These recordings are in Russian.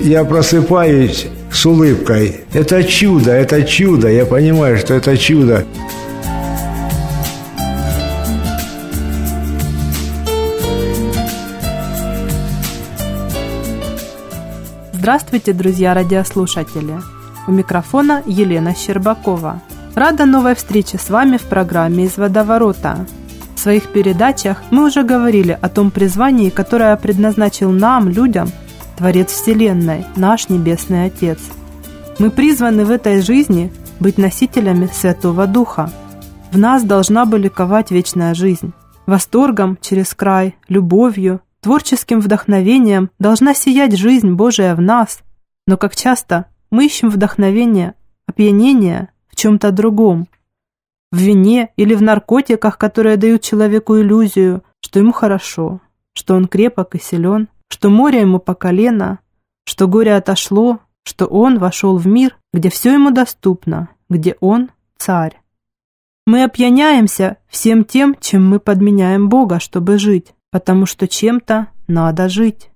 Я просыпаюсь с улыбкой. Это чудо, это чудо. Я понимаю, что это чудо. Здравствуйте, друзья радиослушатели! У микрофона Елена Щербакова. Рада новой встрече с вами в программе «Из водоворота». В своих передачах мы уже говорили о том призвании, которое предназначил нам, людям, Творец Вселенной, наш Небесный Отец. Мы призваны в этой жизни быть носителями Святого Духа. В нас должна бы ликовать вечная жизнь. Восторгом через край, любовью, творческим вдохновением должна сиять жизнь Божия в нас. Но как часто мы ищем вдохновение, опьянение в чем-то другом. В вине или в наркотиках, которые дают человеку иллюзию, что ему хорошо, что он крепок и силен – что море ему по колено, что горе отошло, что он вошел в мир, где все ему доступно, где он царь. Мы опьяняемся всем тем, чем мы подменяем Бога, чтобы жить, потому что чем-то надо жить.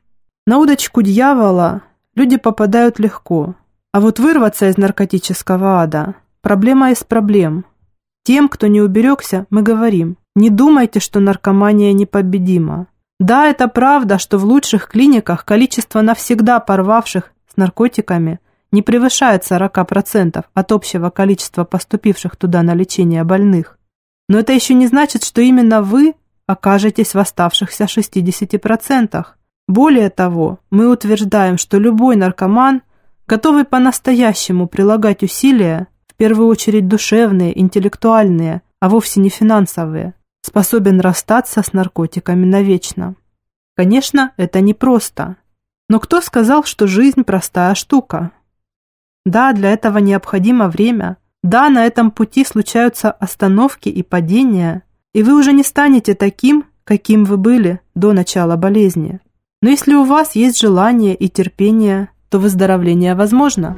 На удочку дьявола люди попадают легко, а вот вырваться из наркотического ада – проблема из проблем. Тем, кто не уберегся, мы говорим, не думайте, что наркомания непобедима. Да, это правда, что в лучших клиниках количество навсегда порвавших с наркотиками не превышает 40% от общего количества поступивших туда на лечение больных. Но это еще не значит, что именно вы окажетесь в оставшихся 60%. Более того, мы утверждаем, что любой наркоман, готовый по-настоящему прилагать усилия, в первую очередь душевные, интеллектуальные, а вовсе не финансовые, способен расстаться с наркотиками навечно. Конечно, это непросто. Но кто сказал, что жизнь простая штука? Да, для этого необходимо время. Да, на этом пути случаются остановки и падения, и вы уже не станете таким, каким вы были до начала болезни. Но если у вас есть желание и терпение, то выздоровление возможно.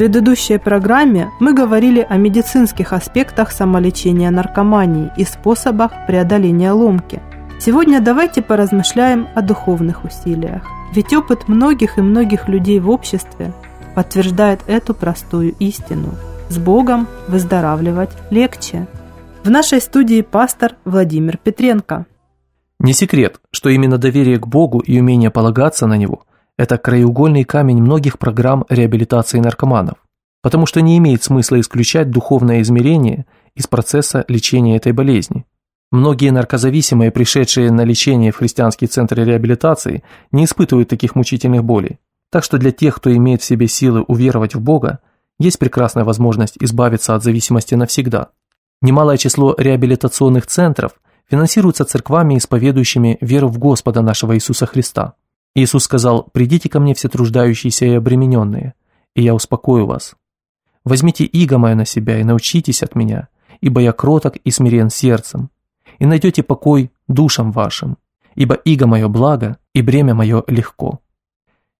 Предыдущей программе мы говорили о медицинских аспектах самолечения наркомании и способах преодоления ломки. Сегодня давайте поразмышляем о духовных усилиях. Ведь опыт многих и многих людей в обществе подтверждает эту простую истину. С Богом выздоравливать легче. В нашей студии пастор Владимир Петренко. Не секрет, что именно доверие к Богу и умение полагаться на Него это краеугольный камень многих программ реабилитации наркоманов, потому что не имеет смысла исключать духовное измерение из процесса лечения этой болезни. Многие наркозависимые, пришедшие на лечение в христианский центр реабилитации, не испытывают таких мучительных болей. Так что для тех, кто имеет в себе силы уверовать в Бога, есть прекрасная возможность избавиться от зависимости навсегда. Немалое число реабилитационных центров финансируется церквами, исповедующими веру в Господа нашего Иисуса Христа. Иисус сказал, «Придите ко мне все труждающиеся и обремененные, и я успокою вас. Возьмите иго мое на себя и научитесь от меня, ибо я кроток и смирен сердцем, и найдете покой душам вашим, ибо иго мое благо, и бремя мое легко».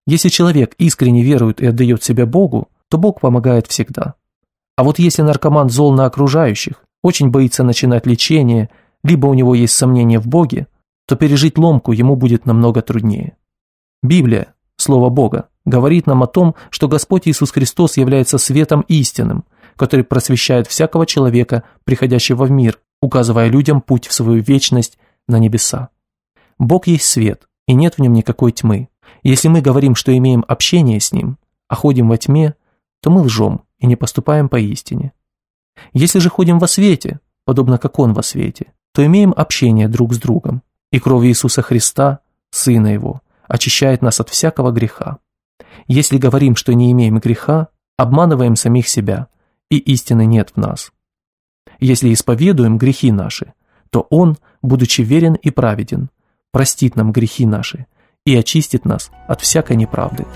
Если человек искренне верует и отдает себя Богу, то Бог помогает всегда. А вот если наркоман зол на окружающих, очень боится начинать лечение, либо у него есть сомнения в Боге, то пережить ломку ему будет намного труднее. Библия, Слово Бога, говорит нам о том, что Господь Иисус Христос является светом истинным, который просвещает всякого человека, приходящего в мир, указывая людям путь в свою вечность на небеса. Бог есть свет, и нет в нем никакой тьмы. Если мы говорим, что имеем общение с Ним, а ходим во тьме, то мы лжем и не поступаем поистине. Если же ходим во свете, подобно как Он во свете, то имеем общение друг с другом, и кровь Иисуса Христа, Сына Его, очищает нас от всякого греха. Если говорим, что не имеем греха, обманываем самих себя, и истины нет в нас. Если исповедуем грехи наши, то Он, будучи верен и праведен, простит нам грехи наши и очистит нас от всякой неправды.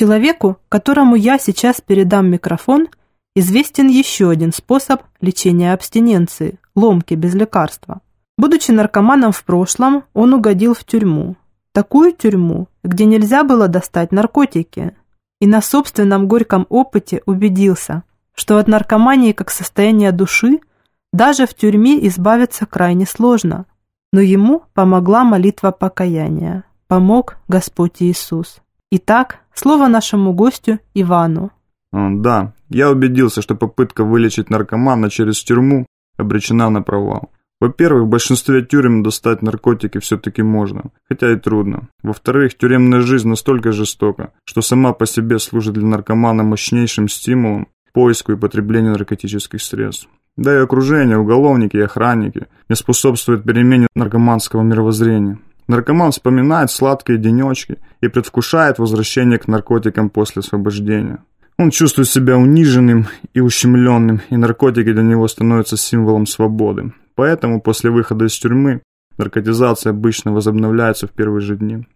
Человеку, которому я сейчас передам микрофон, известен еще один способ лечения абстиненции – ломки без лекарства. Будучи наркоманом в прошлом, он угодил в тюрьму. Такую тюрьму, где нельзя было достать наркотики. И на собственном горьком опыте убедился, что от наркомании как состояния души даже в тюрьме избавиться крайне сложно. Но ему помогла молитва покаяния. Помог Господь Иисус. Итак, слово нашему гостю Ивану. Да, я убедился, что попытка вылечить наркомана через тюрьму обречена на провал. Во-первых, в большинстве тюрем достать наркотики все-таки можно, хотя и трудно. Во-вторых, тюремная жизнь настолько жестока, что сама по себе служит для наркомана мощнейшим стимулом к поиску и потреблению наркотических средств. Да и окружение, уголовники и охранники не способствуют перемене наркоманского мировоззрения. Наркоман вспоминает сладкие денечки и предвкушает возвращение к наркотикам после освобождения. Он чувствует себя униженным и ущемленным, и наркотики для него становятся символом свободы. Поэтому после выхода из тюрьмы наркотизация обычно возобновляется в первые же дни.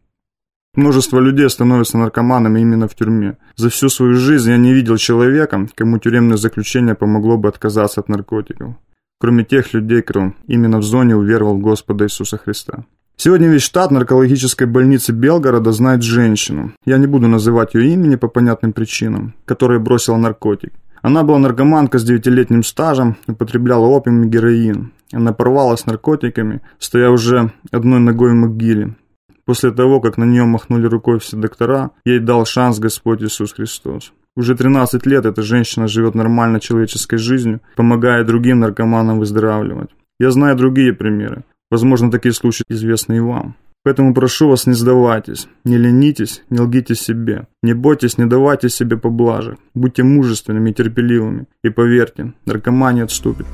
Множество людей становятся наркоманами именно в тюрьме. За всю свою жизнь я не видел человека, кому тюремное заключение помогло бы отказаться от наркотиков. Кроме тех людей, кто именно в зоне уверовал в Господа Иисуса Христа. Сегодня весь штат наркологической больницы Белгорода знает женщину, я не буду называть ее имени по понятным причинам, которая бросила наркотик. Она была наркоманка с девятилетним стажем, употребляла опиум и героин. Она порвалась наркотиками, стоя уже одной ногой в могиле. После того, как на нее махнули рукой все доктора, ей дал шанс Господь Иисус Христос. Уже 13 лет эта женщина живет нормально человеческой жизнью, помогая другим наркоманам выздоравливать. Я знаю другие примеры. Возможно, такие случаи известны и вам. Поэтому прошу вас, не сдавайтесь, не ленитесь, не лгите себе, не бойтесь, не давайте себе поблажек, будьте мужественными и терпеливыми, и поверьте, наркомания отступит.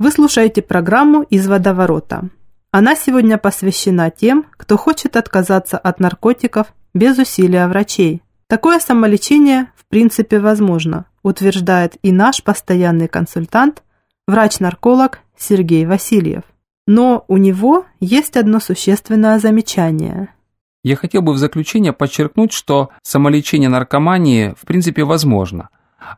Вы слушаете программу «Из водоворота». Она сегодня посвящена тем, кто хочет отказаться от наркотиков без усилия врачей. Такое самолечение в принципе возможно, утверждает и наш постоянный консультант, врач-нарколог Сергей Васильев. Но у него есть одно существенное замечание. Я хотел бы в заключение подчеркнуть, что самолечение наркомании в принципе возможно.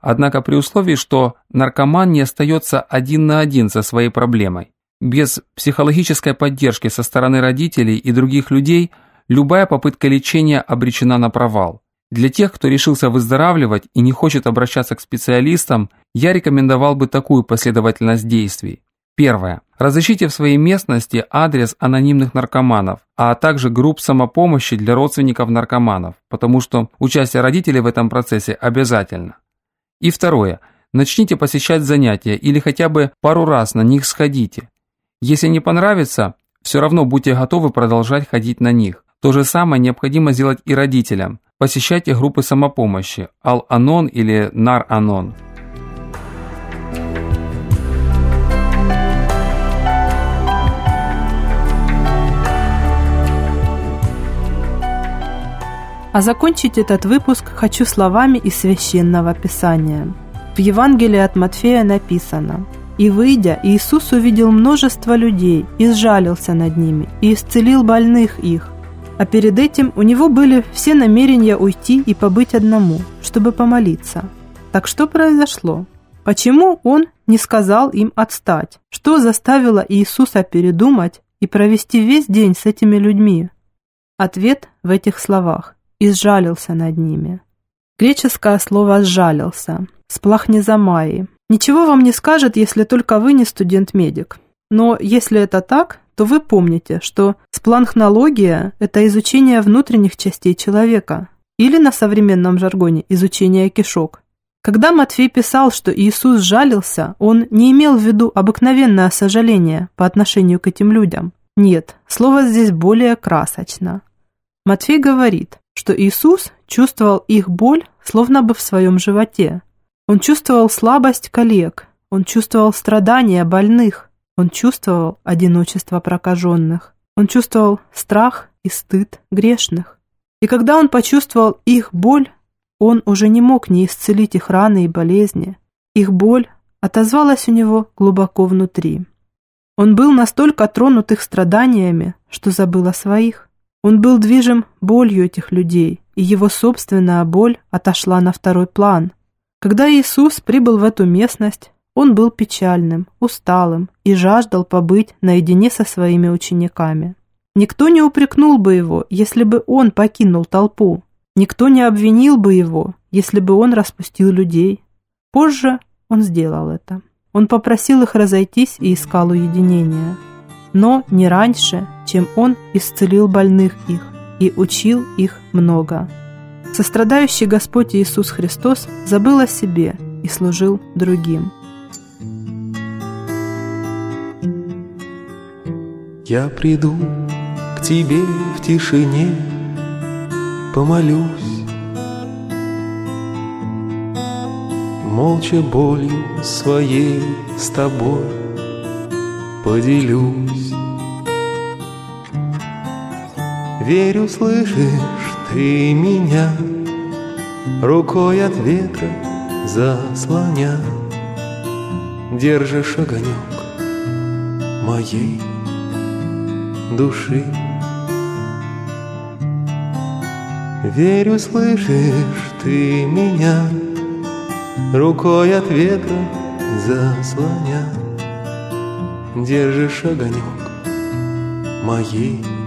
Однако при условии, что наркоман не остается один на один со своей проблемой. Без психологической поддержки со стороны родителей и других людей любая попытка лечения обречена на провал. Для тех, кто решился выздоравливать и не хочет обращаться к специалистам, я рекомендовал бы такую последовательность действий. Первое. Разыщите в своей местности адрес анонимных наркоманов, а также групп самопомощи для родственников наркоманов, потому что участие родителей в этом процессе обязательно. И второе. Начните посещать занятия или хотя бы пару раз на них сходите. Если не понравится, все равно будьте готовы продолжать ходить на них. То же самое необходимо сделать и родителям. Посещайте группы самопомощи Ал-Анон или Нар-Анон. А закончить этот выпуск хочу словами из Священного Писания. В Евангелии от Матфея написано – и выйдя, Иисус увидел множество людей и сжалился над ними, и исцелил больных их. А перед этим у него были все намерения уйти и побыть одному, чтобы помолиться. Так что произошло? Почему он не сказал им отстать? Что заставило Иисуса передумать и провести весь день с этими людьми? Ответ в этих словах «и сжалился над ними». Греческое слово «сжалился» сплахнезамаи. Ничего вам не скажет, если только вы не студент-медик. Но если это так, то вы помните, что спланхнология – это изучение внутренних частей человека, или на современном жаргоне изучение кишок. Когда Матфей писал, что Иисус жалился, он не имел в виду обыкновенное сожаление по отношению к этим людям. Нет, слово здесь более красочно. Матфей говорит, что Иисус чувствовал их боль словно бы в своем животе. Он чувствовал слабость коллег, он чувствовал страдания больных, он чувствовал одиночество прокаженных, он чувствовал страх и стыд грешных. И когда он почувствовал их боль, он уже не мог не исцелить их раны и болезни. Их боль отозвалась у него глубоко внутри. Он был настолько тронут их страданиями, что забыл о своих. Он был движим болью этих людей, и его собственная боль отошла на второй план. Когда Иисус прибыл в эту местность, он был печальным, усталым и жаждал побыть наедине со своими учениками. Никто не упрекнул бы его, если бы он покинул толпу. Никто не обвинил бы его, если бы он распустил людей. Позже он сделал это. Он попросил их разойтись и искал уединения. Но не раньше, чем он исцелил больных их и учил их много. Сострадающий Господь Иисус Христос забыл о себе и служил другим. Я приду к тебе в тишине, помолюсь, Молча болью своей с тобой поделюсь. Верю, слышишь ты меня, Рукой от ветра заслоня, Держишь огонек моей души. Верю, слышишь ты меня, Рукой от ветра заслоня, Держишь огонек моей души.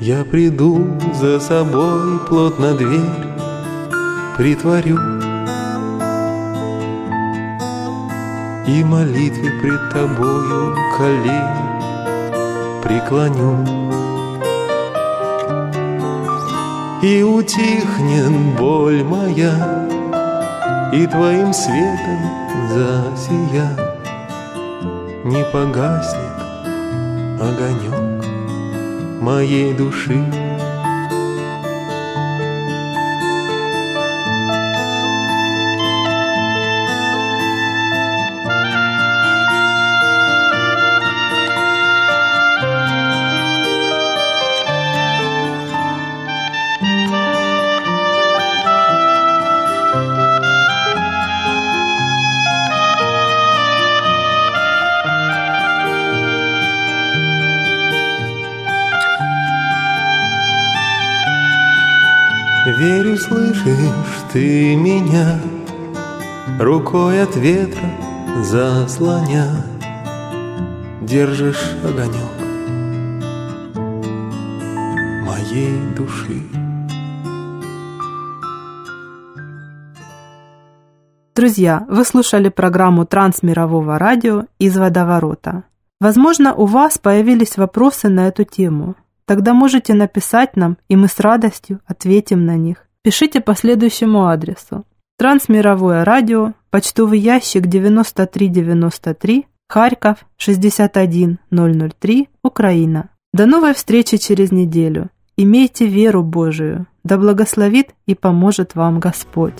Я приду за собой плотно дверь притворю И молитве пред тобою колени преклоню. И утихнет боль моя И твоим светом засия Не погаснет огонек моей души слышишь ты меня, Рукой от ветра заслоня, Держишь огонек моей души. Друзья, вы слушали программу Трансмирового радио из водоворота. Возможно, у вас появились вопросы на эту тему – Тогда можете написать нам, и мы с радостью ответим на них. Пишите по следующему адресу. Трансмировое радио, почтовый ящик 9393, Харьков 61003, Украина. До новой встречи через неделю. Имейте веру Божию. Да благословит и поможет вам Господь.